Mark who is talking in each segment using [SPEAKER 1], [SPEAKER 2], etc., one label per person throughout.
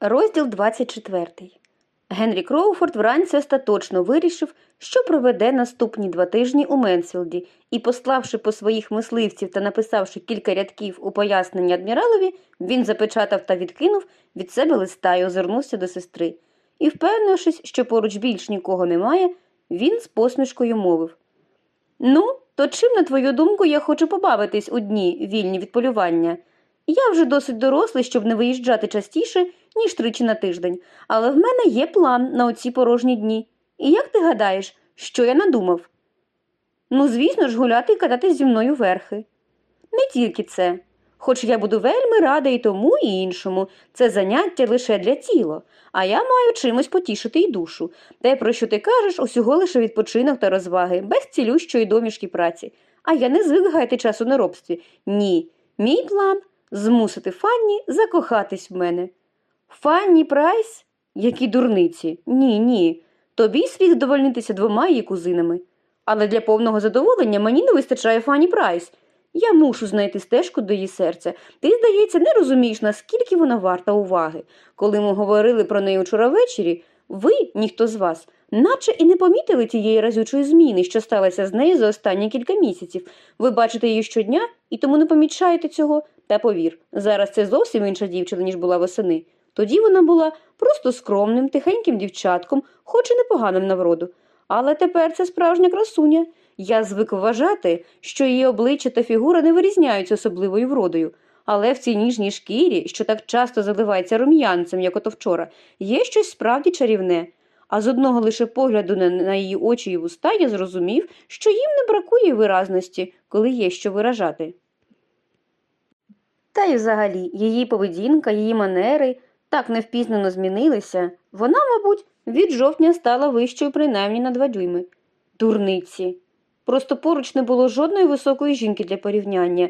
[SPEAKER 1] Розділ 24. Генрі Кроуфорд вранці остаточно вирішив, що проведе наступні два тижні у Менсфілді, і, пославши по своїх мисливців та написавши кілька рядків у пояснення адміралові, він запечатав та відкинув від себе листа і озирнувся до сестри. І, впевнившись, що поруч більш нікого немає, він з посмішкою мовив Ну, то чим, на твою думку, я хочу побавитись у дні, вільні від полювання? Я вже досить дорослий, щоб не виїжджати частіше, ніж тричі на тиждень, але в мене є план на оці порожні дні. І як ти гадаєш, що я надумав? Ну, звісно ж, гуляти і кататись зі мною верхи. Не тільки це. Хоч я буду вельми рада і тому, і іншому, це заняття лише для тіла, а я маю чимось потішити й душу. Те, про що ти кажеш, усього лише відпочинок та розваги, без цілющої домішки праці. А я не звик гаяти часу на робстві. Ні. Мій план змусити Фанні закохатись в мене. Фанні Прайс? Які дурниці? Ні, ні. Тобі слід задовольнитися двома її кузинами. Але для повного задоволення мені не вистачає Фанні Прайс. Я мушу знайти стежку до її серця. Ти, здається, не розумієш, наскільки вона варта уваги. Коли ми говорили про неї вчора ввечері, ви, ніхто з вас, наче і не помітили тієї разючої зміни, що сталося з нею за останні кілька місяців. Ви бачите її щодня і тому не помічаєте цього. Та повір, зараз це зовсім інша дівчина, ніж була восени. Тоді вона була просто скромним, тихеньким дівчатком, хоч і непоганим на вроду. Але тепер це справжня красуня. Я звик вважати, що її обличчя та фігура не вирізняються особливою вродою. Але в цій ніжній шкірі, що так часто заливається рум'янцем, як ото вчора, є щось справді чарівне. А з одного лише погляду на, її очі і вуста я зрозумів, що їм не бракує виразності, коли є що виражати. Та й взагалі її поведінка, її манери так невпізнано змінилися, вона, мабуть, від жовтня стала вищою принаймні на два дюйми. Дурниці. Просто поруч не було жодної високої жінки для порівняння,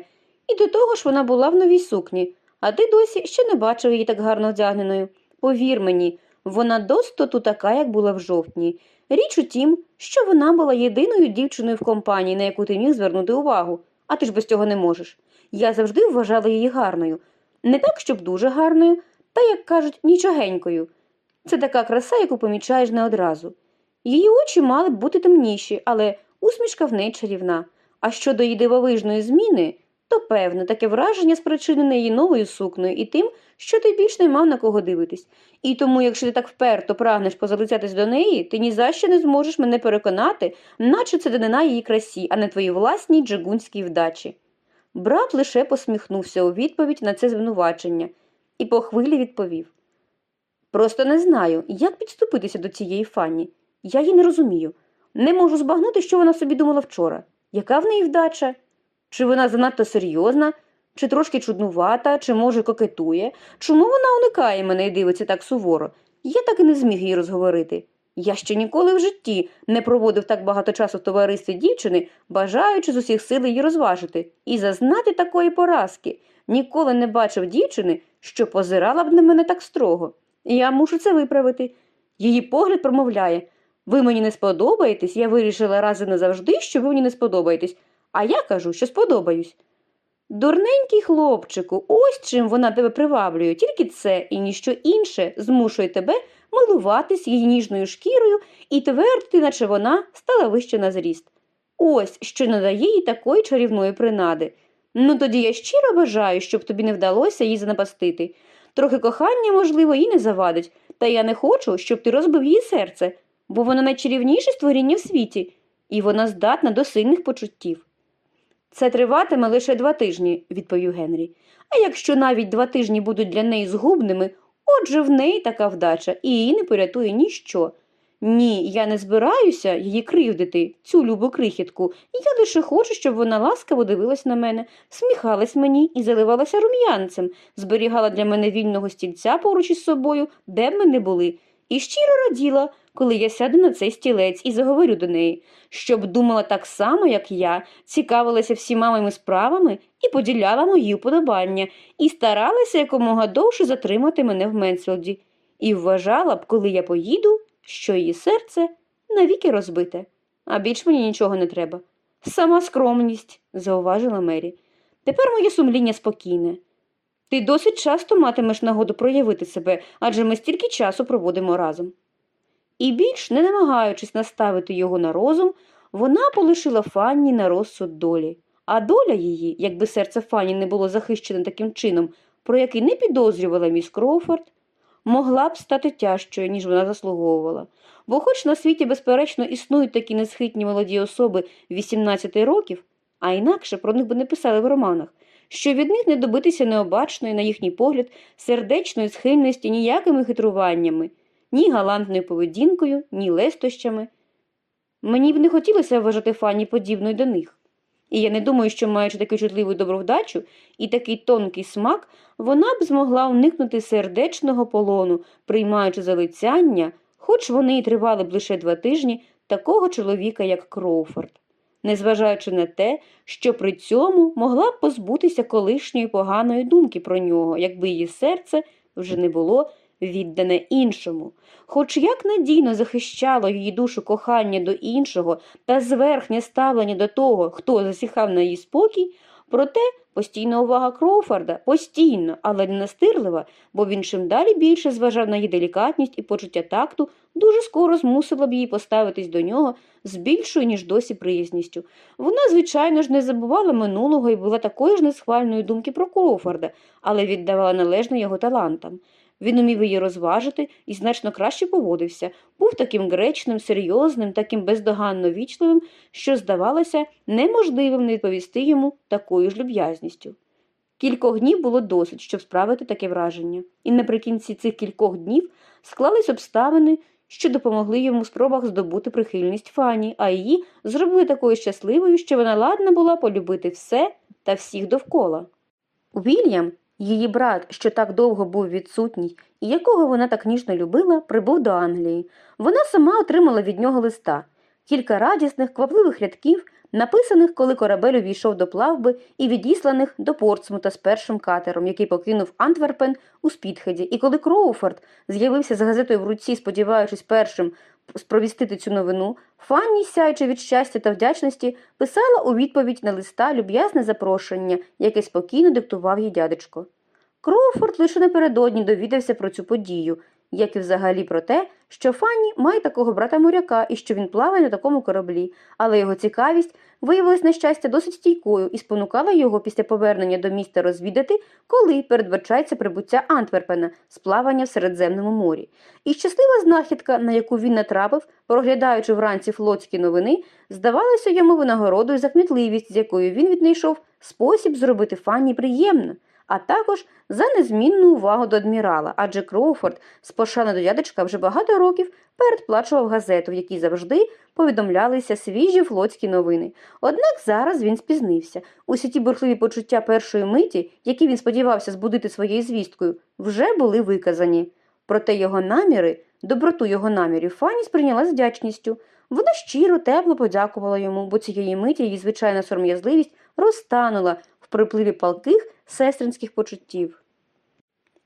[SPEAKER 1] і до того ж вона була в новій сукні, а ти досі ще не бачив її так гарно вдягненою. Повір мені, вона достоту така, як була в жовтні. Річ у тім, що вона була єдиною дівчиною в компанії, на яку ти міг звернути увагу, а ти ж без цього не можеш. Я завжди вважала її гарною. Не так, щоб дуже гарною, та, як кажуть, нічогенькою. Це така краса, яку помічаєш не одразу. Її очі мали б бути темніші, але усмішка в неї чарівна. А щодо її дивовижної зміни, то певно, таке враження спричинене її новою сукнею і тим, що ти більш не мав на кого дивитись. І тому, якщо ти так вперто прагнеш позалицятись до неї, ти ні за що не зможеш мене переконати, наче це данина її красі, а не твоїй власній джигунській вдачі. Брат лише посміхнувся у відповідь на це звинувачення і по хвилі відповів Просто не знаю, як підступитися до цієї фані. Я її не розумію. Не можу збагнути, що вона собі думала вчора. Яка в неї вдача? Чи вона занадто серйозна, чи трошки чуднувата, чи, може, кокетує? Чому вона уникає мене і дивиться так суворо? Я так і не зміг її розговорити. Я ще ніколи в житті не проводив так багато часу в товаристві дівчини, бажаючи з усіх сил її розважити, і зазнати такої поразки. Ніколи не бачив дівчини, що позирала б на мене так строго. Я мушу це виправити. Її погляд промовляє ви мені не сподобаєтесь, я вирішила раз і назавжди, що ви мені не сподобаєтесь, а я кажу, що сподобаюсь. Дурненький хлопчику, ось чим вона тебе приваблює, тільки це і ніщо інше змушує тебе милуватись її ніжною шкірою і твердити, наче вона стала вище на зріст. Ось що надає їй такої чарівної принади. Ну тоді я щиро бажаю, щоб тобі не вдалося її занапастити. Трохи кохання, можливо, і не завадить, та я не хочу, щоб ти розбив її серце, бо вона найчарівніше створіння в світі, і вона здатна до сильних почуттів. Це триватиме лише два тижні, відповів Генрі. А якщо навіть два тижні будуть для неї згубними, отже в неї така вдача, і її не порятує ніщо. Ні, я не збираюся її кривдити, цю любу крихітку. Я лише хочу, щоб вона ласкаво дивилась на мене, сміхалась мені і заливалася рум'янцем, зберігала для мене вільного стільця поруч із собою, де б ми не були, і щиро раділа, коли я сяду на цей стілець і заговорю до неї, щоб думала так само, як я, цікавилася всіма моїми справами і поділяла мої уподобання, і старалася якомога довше затримати мене в Менсфілді. І вважала б, коли я поїду, що її серце навіки розбите, а більш мені нічого не треба. Сама скромність, зауважила Мері. Тепер моє сумління спокійне. Ти досить часто матимеш нагоду проявити себе, адже ми стільки часу проводимо разом. І більш не намагаючись наставити його на розум, вона полишила Фанні на розсуд долі. А доля її, якби серце Фанні не було захищене таким чином, про який не підозрювала міс Кроуфорд, могла б стати тяжчою, ніж вона заслуговувала. Бо, хоч на світі, безперечно, існують такі несхитні молоді особи 18 років, а інакше про них би не писали в романах, що від них не добитися необачної, на їхній погляд, сердечної схильності ніякими хитруваннями, ні галантною поведінкою, ні лестощами. Мені б не хотілося вважати Фанні подібною до них. І я не думаю, що, маючи таку чутливу добровдачу і такий тонкий смак, вона б змогла уникнути сердечного полону, приймаючи залицяння, хоч вони й тривали б лише два тижні, такого чоловіка, як Кроуфорд, незважаючи на те, що при цьому могла б позбутися колишньої поганої думки про нього, якби її серце вже не було віддане іншому. Хоч як надійно захищало її душу кохання до іншого та зверхнє ставлення до того, хто засіхав на її спокій, проте постійна увага Кроуфорда, постійно, але не настирлива, бо він чим далі більше зважав на її делікатність і почуття такту, дуже скоро змусила б її поставитись до нього з більшою, ніж досі приязністю. Вона, звичайно ж, не забувала минулого і була такої ж несхвальної думки про Кроуфорда, але віддавала належне його талантам. Він умів її розважити і значно краще поводився, був таким гречним, серйозним, таким бездоганно вічливим, що, здавалося, неможливим не відповісти йому такою ж люб'язністю. Кількох днів було досить, щоб справити таке враження, і наприкінці цих кількох днів склались обставини, що допомогли йому в спробах здобути прихильність Фані, а її зробили такою щасливою, що вона ладна була полюбити все та всіх довкола. Вільям Її брат, що так довго був відсутній і якого вона так ніжно любила, прибув до Англії. Вона сама отримала від нього листа, кілька радісних, квапливих рядків, написаних, коли корабель увійшов до плавби, і відісланих до Портсмута з першим катером, який покинув Антверпен у Спітхеді. І коли Кроуфорд з'явився з газетою в руці, сподіваючись першим спровістити цю новину, Фанні, сяючи від щастя та вдячності, писала у відповідь на листа люб'язне запрошення, яке спокійно диктував їй дядечко. Кроуфорд лише напередодні довідався про цю подію, як і взагалі про те, що Фанні має такого брата моряка і що він плаває на такому кораблі, але його цікавість виявилась на щастя досить стійкою і спонукала його після повернення до міста розвідати, коли передбачається прибуття Антверпена з плавання в Середземному морі. І щаслива знахідка, на яку він натрапив, проглядаючи вранці флотські новини, здавалася йому винагородою за кмітливість, з якою він віднайшов спосіб зробити Фанні приємно а також за незмінну увагу до адмірала, адже Кроуфорд з пошани до дядечка вже багато років передплачував газету, в якій завжди повідомлялися свіжі флотські новини. Однак зараз він спізнився. Усі ті бурхливі почуття першої миті, які він сподівався збудити своєю звісткою, вже були виказані. Проте його наміри, доброту його намірів Фанні сприйняла з вдячністю. Вона щиро, тепло подякувала йому, бо цієї миті її звичайна сором'язливість розтанула в припливі палких сестринських почуттів.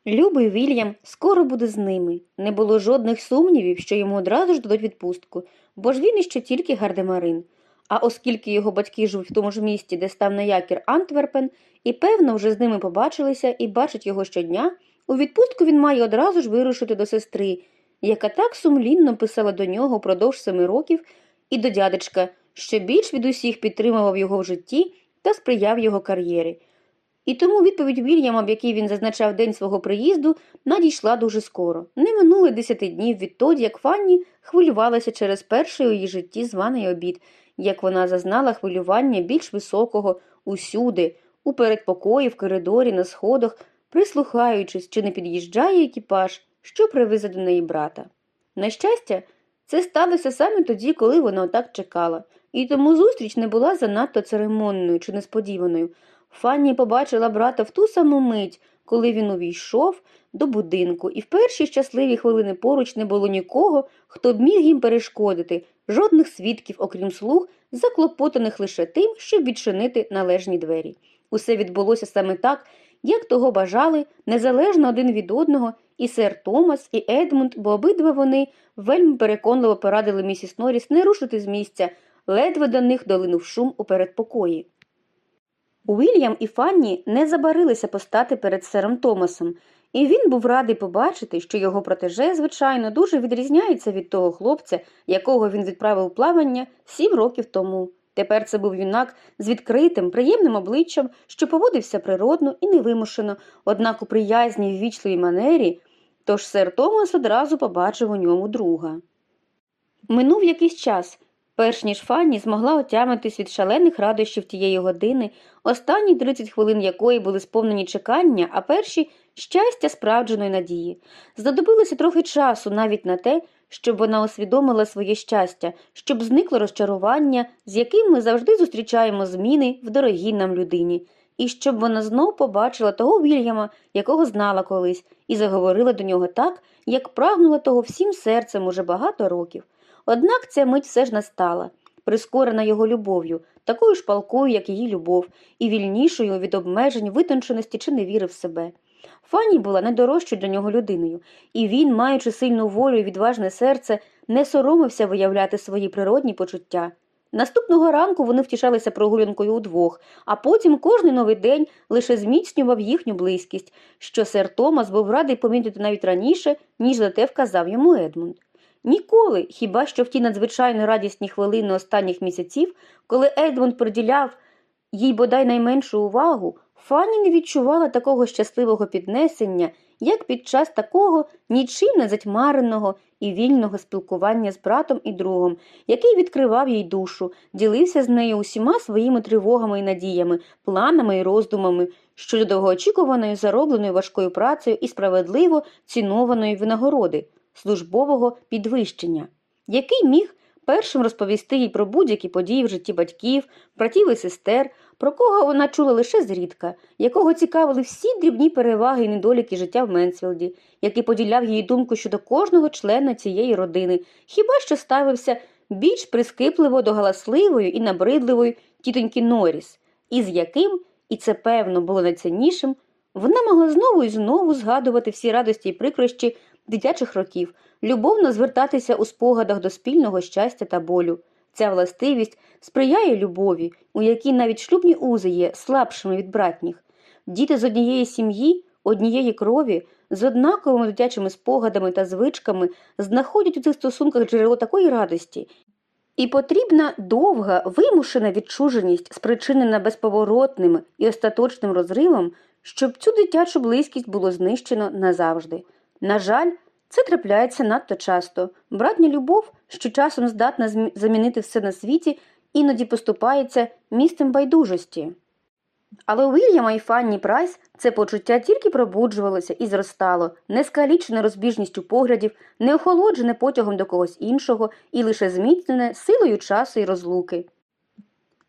[SPEAKER 1] Любий Вільям скоро буде з ними. Не було жодних сумнівів, що йому одразу ж дадуть відпустку, бо ж він іще тільки гардемарин. А оскільки його батьки живуть в тому ж місті, де став на якір Антверпен, і, певно, вже з ними побачилися і бачать його щодня, у відпустку він має одразу ж вирушити до сестри, яка так сумлінно писала до нього впродовж семи років, і до дядечка, що більш від усіх підтримував його в житті та сприяв його кар'єрі. І тому відповідь Вільяма, в якій він зазначав день свого приїзду, надійшла дуже скоро. Не минули десяти днів відтоді, як Фанні хвилювалася через перший у її житті званий обід, як вона зазнала хвилювання більш високого усюди, у передпокої, в коридорі, на сходах, прислухаючись, чи не під'їжджає екіпаж, що привезе до неї брата. На щастя, це сталося саме тоді, коли вона отак чекала, і тому зустріч не була занадто церемонною чи несподіваною. Фанні побачила брата в ту саму мить, коли він увійшов до будинку, і в перші щасливі хвилини поруч не було нікого, хто б міг їм перешкодити, жодних свідків, окрім слуг, заклопотаних лише тим, щоб відчинити належні двері. Усе відбулося саме так, як того бажали, незалежно один від одного, і сер Томас, і Едмунд, бо обидва вони вельми переконливо порадили місіс Норріс не рушити з місця, ледве до них долинув шум у передпокої. Уільям і Фанні не забарилися постати перед сером Томасом, і він був радий побачити, що його протеже, звичайно, дуже відрізняється від того хлопця, якого він відправив плавання сім років тому. Тепер це був юнак з відкритим, приємним обличчям, що поводився природно і невимушено, однак у приязній ввічливій манері, тож сер Томас одразу побачив у ньому друга. Минув якийсь час, перш ніж Фанні змогла отямитись від шалених радощів тієї години, останні 30 хвилин якої були сповнені чекання, а перші щастя справдженої надії. Знадобилося трохи часу навіть на те, щоб вона усвідомила своє щастя, щоб зникло розчарування, з яким ми завжди зустрічаємо зміни в дорогій нам людині, і щоб вона знов побачила того Вільяма, якого знала колись, і заговорила до нього так, як прагнула того всім серцем уже багато років. Однак ця мить все ж настала, прискорена його любов'ю, такою ж палкою, як її любов, і вільнішою від обмежень, витонченості чи невіри в себе. Фанні була найдорожчою для нього людиною, і він, маючи сильну волю і відважне серце, не соромився виявляти свої природні почуття. Наступного ранку вони втішалися прогулянкою удвох, а потім кожний новий день лише зміцнював їхню близькість, що сер Томас був радий помітити навіть раніше, ніж за те вказав йому Едмунд. Ніколи, хіба що в ті надзвичайно радісні хвилини останніх місяців, коли Едмунд приділяв їй бодай найменшу увагу, Фанні не відчувала такого щасливого піднесення, як під час такого нічим не затьмареного і вільного спілкування з братом і другом, який відкривав їй душу, ділився з нею усіма своїми тривогами і надіями, планами і роздумами щодо довгоочікуваної заробленої важкою працею і справедливо цінованої винагороди службового підвищення, який міг першим розповісти їй про будь-які події в житті батьків, братів і сестер, про кого вона чула лише зрідка, якого цікавили всі дрібні переваги і недоліки життя в Менсфілді, який поділяв її думку щодо кожного члена цієї родини, хіба що ставився більш прискіпливо до галасливої і набридливої тітоньки Норріс, із яким, і це певно було найціннішим, вона могла знову і знову згадувати всі радості і прикрощі дитячих років, любовно звертатися у спогадах до спільного щастя та болю. Ця властивість сприяє любові, у якій навіть шлюбні узи є слабшими від братніх. Діти з однієї сім'ї, однієї крові, з однаковими дитячими спогадами та звичками знаходять у цих стосунках джерело такої радості. І потрібна довга, вимушена відчуженість, спричинена безповоротним і остаточним розривом, щоб цю дитячу близькість було знищено назавжди. На жаль, це трапляється надто часто. Братня любов, що часом здатна замінити все на світі, іноді поступається місцем байдужості. Але у Вільяма і Фанні Прайс це почуття тільки пробуджувалося і зростало, не скалічене розбіжністю поглядів, не охолоджене потягом до когось іншого і лише зміцнене силою часу і розлуки.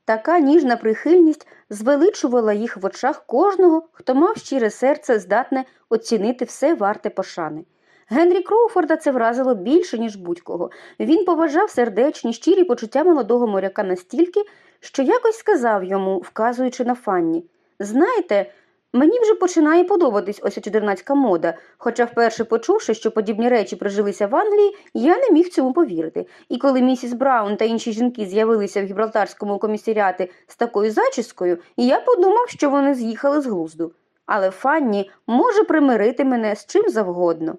[SPEAKER 1] Така ніжна прихильність звеличувала їх в очах кожного, хто мав щире серце, здатне оцінити все варте пошани. Генрі Кроуфорда це вразило більше, ніж будь-кого. Він поважав сердечні, щирі почуття молодого моряка настільки, що якось сказав йому, вказуючи на фанні Знаєте, мені вже починає подобатись ось чудернацька мода, хоча вперше почувши, що подібні речі прижилися в Англії, я не міг цьому повірити. І коли місіс Браун та інші жінки з'явилися в гібралтарському комісаріаті з такою зачіскою, я подумав, що вони з'їхали з глузду. Але Фанні може примирити мене з чим завгодно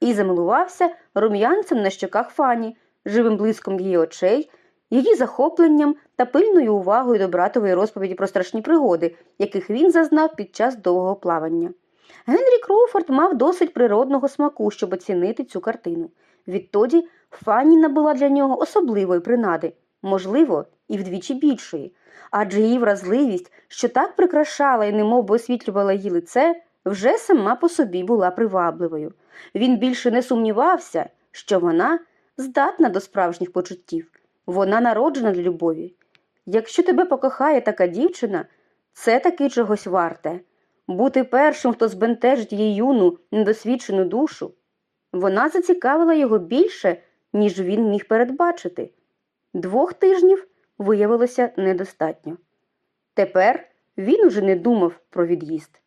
[SPEAKER 1] і замилувався рум'янцем на щоках фані, живим блиском її очей, її захопленням та пильною увагою до братової розповіді про страшні пригоди, яких він зазнав під час довгого плавання. Генрі Кроуфорд мав досить природного смаку, щоб оцінити цю картину. Відтоді Фанні набула для нього особливої принади, можливо, і вдвічі більшої, адже її вразливість, що так прикрашала і немов би освітлювала її лице, вже сама по собі була привабливою. Він більше не сумнівався, що вона здатна до справжніх почуттів, вона народжена для любові. Якщо тебе покохає така дівчина, це таки чогось варте бути першим, хто збентежить її юну, недосвідчену душу. Вона зацікавила його більше, ніж він міг передбачити. Двох тижнів виявилося недостатньо. Тепер він уже не думав про від'їзд.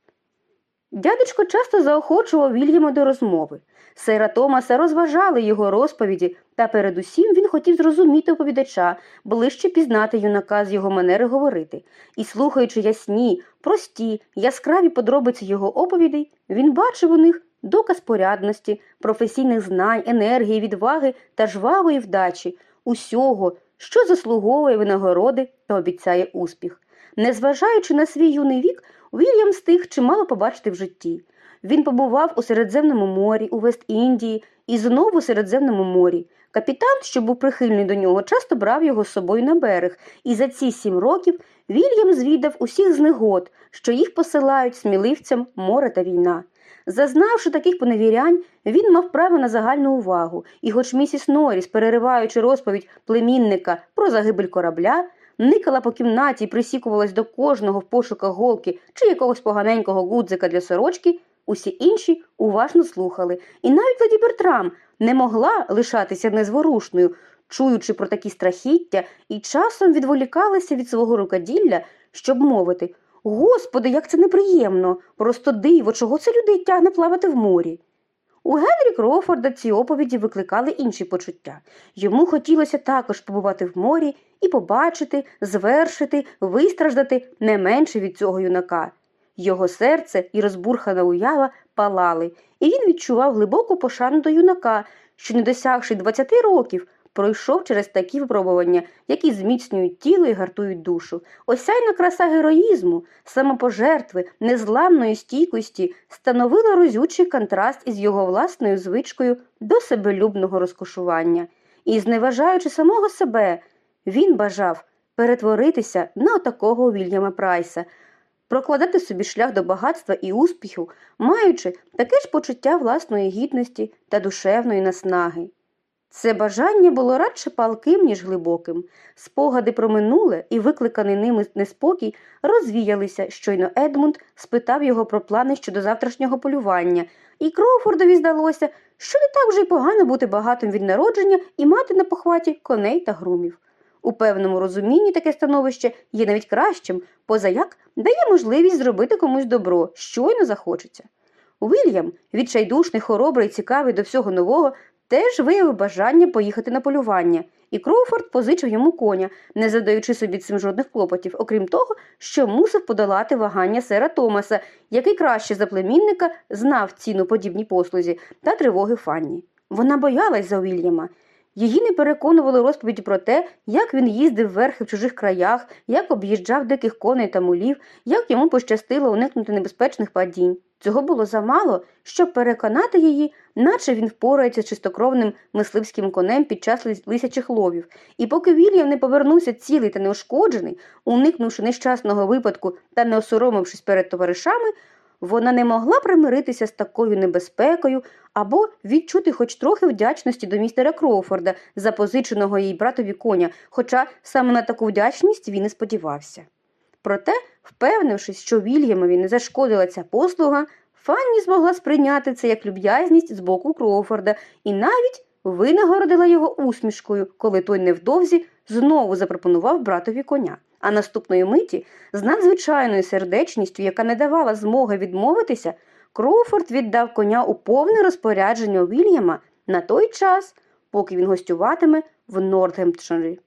[SPEAKER 1] Дядечко часто заохочував Вільяма до розмови. Сера Томаса розважали його розповіді, та передусім він хотів зрозуміти оповідача, ближче пізнати юнака з його манери говорити. І, слухаючи ясні, прості, яскраві подробиці його оповідей, він бачив у них доказ порядності, професійних знань, енергії, відваги та жвавої вдачі, усього, що заслуговує винагороди та обіцяє успіх. Незважаючи на свій юний вік, Вільям встиг чимало побачити в житті. Він побував у Середземному морі, у Вест-Індії і знову у Середземному морі. Капітан, що був прихильний до нього, часто брав його з собою на берег, і за ці сім років Вільям звідав усіх знегод, що їх посилають сміливцям море та війна. Зазнавши таких поневірянь, він мав право на загальну увагу, і хоч місіс Норріс, перериваючи розповідь племінника про загибель корабля, никала по кімнаті і присікувалась до кожного в пошуках голки чи якогось поганенького гудзика для сорочки, усі інші уважно слухали, і навіть леді Бертрам не могла лишатися незворушною, чуючи про такі страхіття, і часом відволікалася від свого рукоділля, щоб мовити Господи, як це неприємно! Просто диво, чого це людей тягне плавати в морі. У Генрі Кроуфорда ці оповіді викликали інші почуття. Йому хотілося також побувати в морі і побачити, звершити, вистраждати не менше від цього юнака. Його серце і розбурхана уява палали, і він відчував глибоку пошану до юнака, що, не досягши 20 років, пройшов через такі випробування, які зміцнюють тіло і гартують душу. Осяйна краса героїзму, самопожертви, незламної стійкості становила розючий контраст із його власною звичкою до себелюбного розкошування. І, зневажаючи самого себе, він бажав перетворитися на такого Вільяма Прайса, прокладати собі шлях до багатства і успіху, маючи таке ж почуття власної гідності та душевної наснаги. Це бажання було радше палким, ніж глибоким. Спогади про минуле і викликаний ними неспокій розвіялися, щойно Едмунд спитав його про плани щодо завтрашнього полювання, і Кроуфордові здалося, що не так вже й погано бути багатим від народження і мати на похваті коней та грумів. У певному розумінні таке становище є навіть кращим, позаяк дає можливість зробити комусь добро, щойно захочеться. Вільям, відчайдушний, хоробрий, цікавий до всього нового, теж виявив бажання поїхати на полювання, і Кроуфорд позичив йому коня, не задаючи собі цим жодних клопотів, окрім того, що мусив подолати вагання сера Томаса, який краще за племінника знав ціну подібній послузі та тривоги Фанні. Вона боялась за Вільяма. Її не переконували розповіді про те, як він їздив верхи в чужих краях, як об'їжджав диких коней та мулів, як йому пощастило уникнути небезпечних падінь. Цього було замало, щоб переконати її, наче він впорається з чистокровним мисливським конем під час лисячих ловів. І поки Вільям не повернувся цілий та неушкоджений, уникнувши нещасного випадку та не осоромившись перед товаришами, вона не могла примиритися з такою небезпекою або відчути хоч трохи вдячності до містера Кроуфорда, запозиченого їй братові коня, хоча саме на таку вдячність він і сподівався. Проте, впевнившись, що Вільямові не зашкодила ця послуга, Фанні змогла сприйняти це як люб'язність з боку Кроуфорда і навіть винагородила його усмішкою, коли той невдовзі знову запропонував братові коня. А наступної миті, з надзвичайною сердечністю, яка не давала змоги відмовитися, Кроуфорд віддав коня у повне розпорядження Вільяма на той час, поки він гостюватиме в Нортгемпширі.